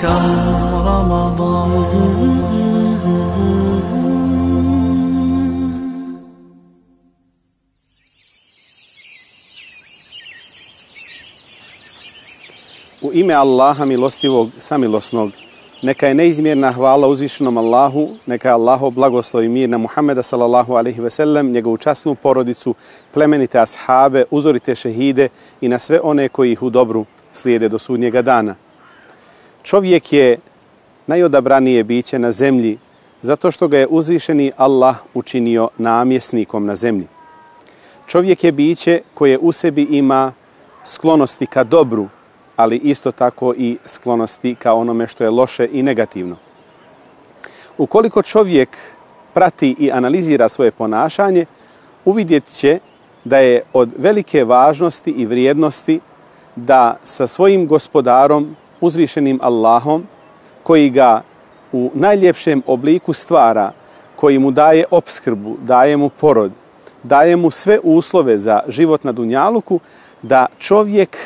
كم رمضان U ime Allaha milostivog, samilosnog, neka je neizmjerna hvala uzvišenom Allahu, neka je Allaho blagoslov i mir na Muhammeda sallallahu alaihi ve sellem, njegovu časnu porodicu, plemenite ashabe, uzorite šehide i na sve one koji ih u dobru slijede do sudnjega dana. Čovjek je najodabranije biće na zemlji zato što ga je uzvišeni Allah učinio namjesnikom na zemlji. Čovjek je biće koje u sebi ima sklonosti ka dobru, ali isto tako i sklonosti ka onome što je loše i negativno. Ukoliko čovjek prati i analizira svoje ponašanje, uvidjet će da je od velike važnosti i vrijednosti da sa svojim gospodarom, uzvišenim Allahom, koji ga u najljepšem obliku stvara, koji mu daje obskrbu, daje mu porod, daje mu sve uslove za život na Dunjaluku, da čovjek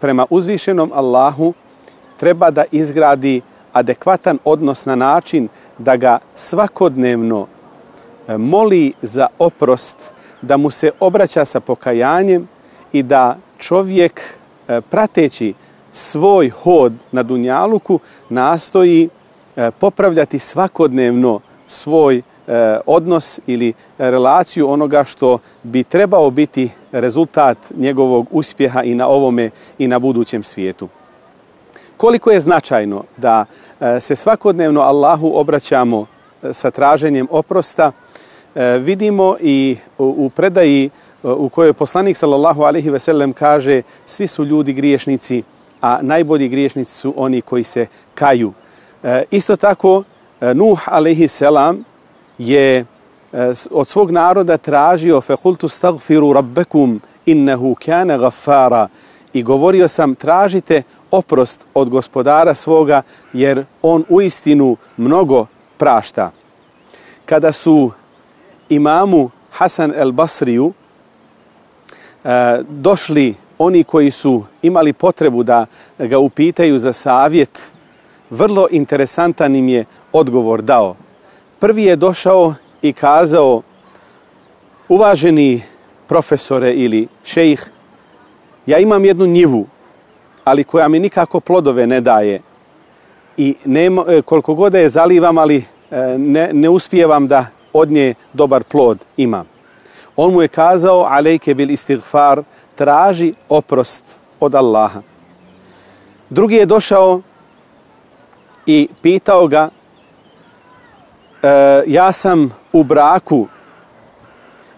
prema uzvišenom Allahu treba da izgradi adekvatan odnos na način da ga svakodnevno e, moli za oprost, da mu se obraća sa pokajanjem i da čovjek e, prateći svoj hod na Dunjaluku nastoji e, popravljati svakodnevno svoj e, odnos ili relaciju onoga što bi trebao biti rezultat njegovog uspjeha i na ovome i na budućem svijetu. Koliko je značajno da e, se svakodnevno Allahu obraćamo sa traženjem oprosta, vidimo i u predaji u kojoj poslanik sallallahu alejhi ve sellem kaže svi su ljudi griješnici, a najbolji griješnici su oni koji se kaju. E, isto tako e, Nuh alejhi selam je e, od svog naroda tražio fekultu stagfiru rabbekum innehu kane gaffara i govorio sam tražite oprost od gospodara svoga jer on u istinu mnogo prašta. Kada su imamu Hasan el Basriju e, došli oni koji su imali potrebu da ga upitaju za savjet, vrlo interesantan im je odgovor dao prvi je došao i kazao uvaženi profesore ili šejih, ja imam jednu njivu, ali koja mi nikako plodove ne daje i nema, e, koliko god je zalivam, ali e, ne, ne uspijevam da od nje dobar plod imam. On mu je kazao, alejke bil istighfar, traži oprost od Allaha. Drugi je došao i pitao ga, e, ja sam u braku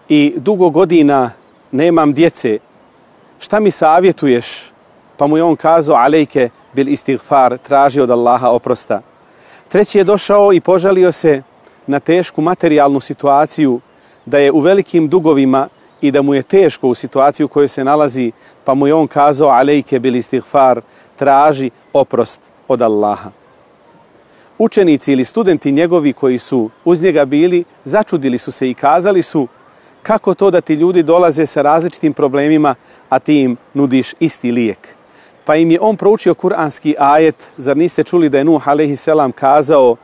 i dugo godina nemam djece, šta mi savjetuješ? Pa mu je on kazao, alejke bil istighfar, traži od Allaha oprosta. Treći je došao i požalio se na tešku materijalnu situaciju, da je u velikim dugovima i da mu je teško u situaciju u kojoj se nalazi, pa mu je on kazao, alejke bil istighfar, traži oprost od Allaha učenici ili studenti njegovi koji su uz njega bili, začudili su se i kazali su kako to da ti ljudi dolaze sa različitim problemima, a ti im nudiš isti lijek. Pa im je on proučio kuranski ajet, zar niste čuli da je Nuh a.s. kazao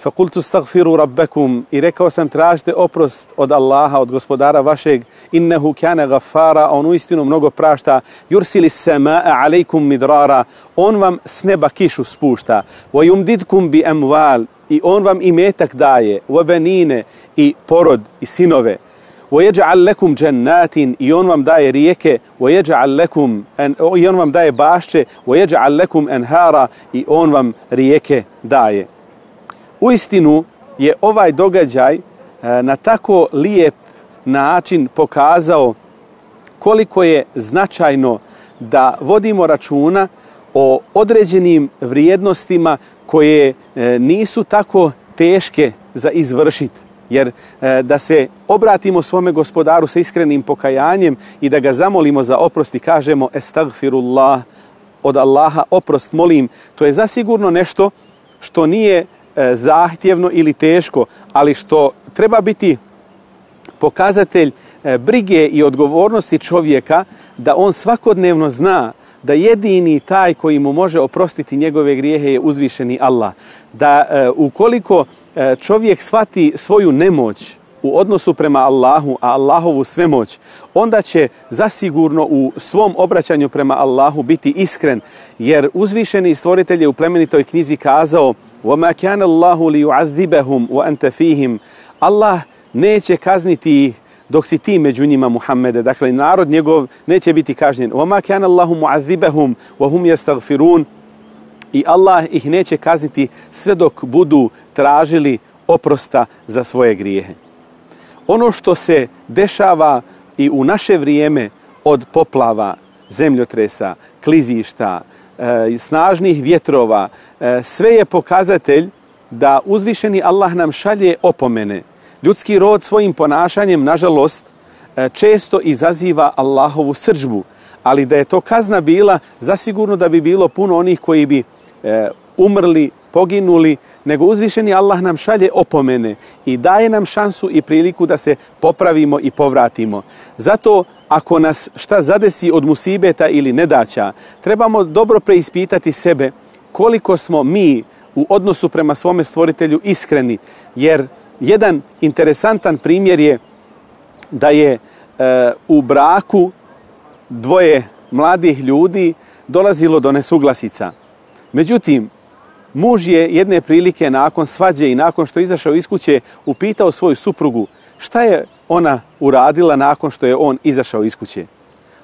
فَقُلْتُ اسْتَغْفِرُوا رَبَّكُمْ I rekao sam tražite oprost od Allaha, od gospodara vašeg, innehu kjane gafara, on uistinu mnogo prašta, yursili sema'a alejkum midrara, on vam s neba kišu spušta, wa yumdidkum bi emval, i on vam imetak daje, wa benine, i porod, i sinove, wa yaj'al lakum jannatin i on vam daje rijeke wa yaj'al lakum an i on vam daje bašče wa yaj'al lakum anhara i on vam rijeke daje U istinu je ovaj događaj e, na tako lijep način pokazao koliko je značajno da vodimo računa o određenim vrijednostima koje e, nisu tako teške za izvršiti. Jer e, da se obratimo svome gospodaru sa iskrenim pokajanjem i da ga zamolimo za oprost i kažemo estagfirullah od Allaha oprost molim, to je zasigurno nešto što nije E, zahtjevno ili teško, ali što treba biti pokazatelj e, brige i odgovornosti čovjeka da on svakodnevno zna da jedini taj koji mu može oprostiti njegove grijehe je uzvišeni Allah. Da e, ukoliko e, čovjek shvati svoju nemoć u odnosu prema Allahu, a Allahovu svemoć, onda će zasigurno u svom obraćanju prema Allahu biti iskren, jer uzvišeni stvoritelj je u plemenitoj knjizi kazao وَمَا كَانَ اللَّهُ لِيُعَذِّبَهُمْ وَأَنْتَ فِيهِمْ Allah neće kazniti dok si ti među njima Muhammede, dakle narod njegov neće biti kažnjen. وَمَا كَانَ اللَّهُ مُعَذِّبَهُمْ وَهُمْ يَسْتَغْفِرُونَ I Allah ih neće kazniti sve dok budu tražili oprosta za svoje grijehe. Ono što se dešava i u naše vrijeme od poplava, zemljotresa, klizišta, e, E, snažnih vjetrova, e, sve je pokazatelj da uzvišeni Allah nam šalje opomene. Ljudski rod svojim ponašanjem, nažalost, e, često izaziva Allahovu srđbu, ali da je to kazna bila, zasigurno da bi bilo puno onih koji bi umrli, poginuli, nego uzvišeni Allah nam šalje opomene i daje nam šansu i priliku da se popravimo i povratimo. Zato ako nas šta zadesi od musibeta ili nedaća, trebamo dobro preispitati sebe koliko smo mi u odnosu prema svome stvoritelju iskreni, jer jedan interesantan primjer je da je e, u braku dvoje mladih ljudi dolazilo do nesuglasica. Međutim, muž je jedne prilike nakon svađe i nakon što je izašao iz kuće upitao svoju suprugu šta je ona uradila nakon što je on izašao iz kuće.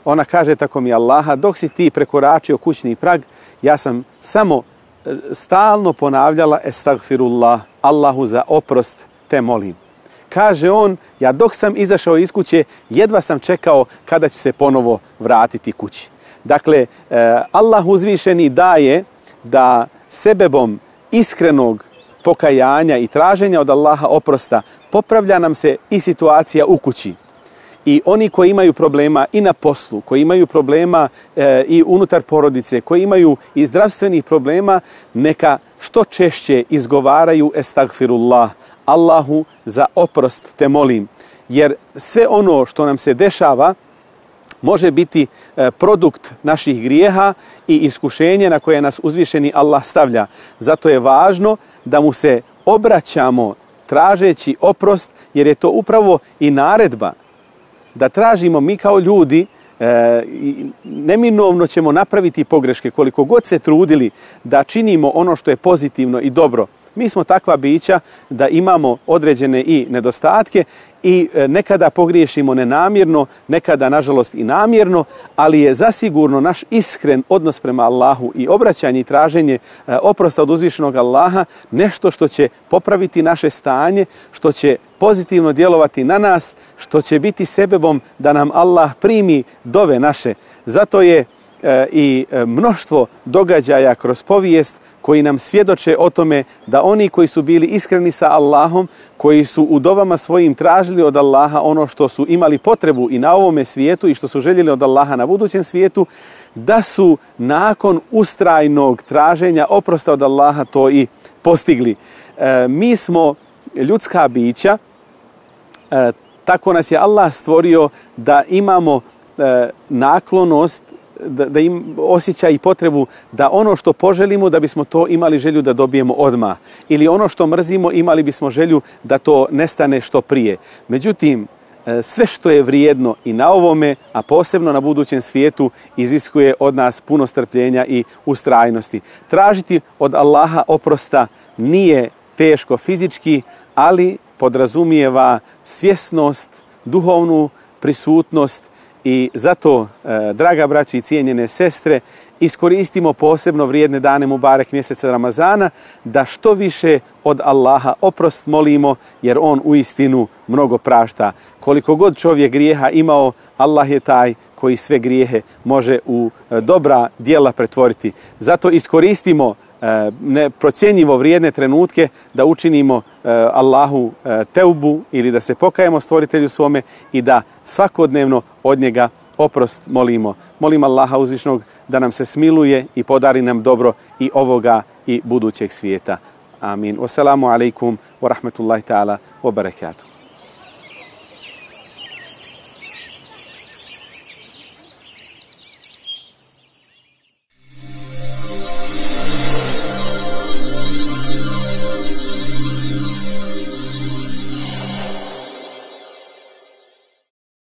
Ona kaže tako mi Allaha, dok si ti prekoračio kućni prag, ja sam samo e, stalno ponavljala estagfirullah, Allahu za oprost te molim. Kaže on, ja dok sam izašao iz kuće, jedva sam čekao kada ću se ponovo vratiti kući. Dakle, e, Allah uzvišeni daje da sebebom iskrenog pokajanja i traženja od Allaha oprosta popravlja nam se i situacija u kući. I oni koji imaju problema i na poslu, koji imaju problema e, i unutar porodice, koji imaju i zdravstvenih problema, neka što češće izgovaraju estagfirullah, Allahu za oprost te molim. Jer sve ono što nam se dešava može biti e, produkt naših grijeha i iskušenje na koje nas uzvišeni Allah stavlja. Zato je važno da mu se obraćamo tražeći oprost, jer je to upravo i naredba da tražimo mi kao ljudi, e, neminovno ćemo napraviti pogreške koliko god se trudili da činimo ono što je pozitivno i dobro. Mi smo takva bića da imamo određene i nedostatke i e, nekada pogriješimo nenamjerno, nekada nažalost i namjerno, ali je zasigurno naš iskren odnos prema Allahu i obraćanje i traženje e, oprosta od uzvišenog Allaha nešto što će popraviti naše stanje, što će pozitivno djelovati na nas, što će biti sebebom da nam Allah primi dove naše. Zato je E, i e, mnoštvo događaja kroz povijest koji nam svjedoče o tome da oni koji su bili iskreni sa Allahom, koji su u dovama svojim tražili od Allaha ono što su imali potrebu i na ovome svijetu i što su željeli od Allaha na budućem svijetu, da su nakon ustrajnog traženja oprosta od Allaha to i postigli. E, mi smo ljudska bića, e, tako nas je Allah stvorio da imamo e, naklonost da, da im osjeća i potrebu da ono što poželimo da bismo to imali želju da dobijemo odma ili ono što mrzimo imali bismo želju da to nestane što prije. Međutim, e, sve što je vrijedno i na ovome, a posebno na budućem svijetu, iziskuje od nas puno strpljenja i ustrajnosti. Tražiti od Allaha oprosta nije teško fizički, ali podrazumijeva svjesnost, duhovnu prisutnost I zato, e, draga braći i cijenjene sestre, iskoristimo posebno vrijedne dane Mubarek mjeseca Ramazana da što više od Allaha oprost molimo jer On u istinu mnogo prašta. Koliko god čovjek grijeha imao, Allah je taj koji sve grijehe može u e, dobra dijela pretvoriti. Zato iskoristimo E, neprocjenjivo vrijedne trenutke da učinimo e, Allahu e, teubu ili da se pokajemo stvoritelju svome i da svakodnevno od njega oprost molimo. Molim Allaha uzvišnog da nam se smiluje i podari nam dobro i ovoga i budućeg svijeta. Amin. Wassalamu alaikum wa rahmatullahi ta'ala wa barakatuh.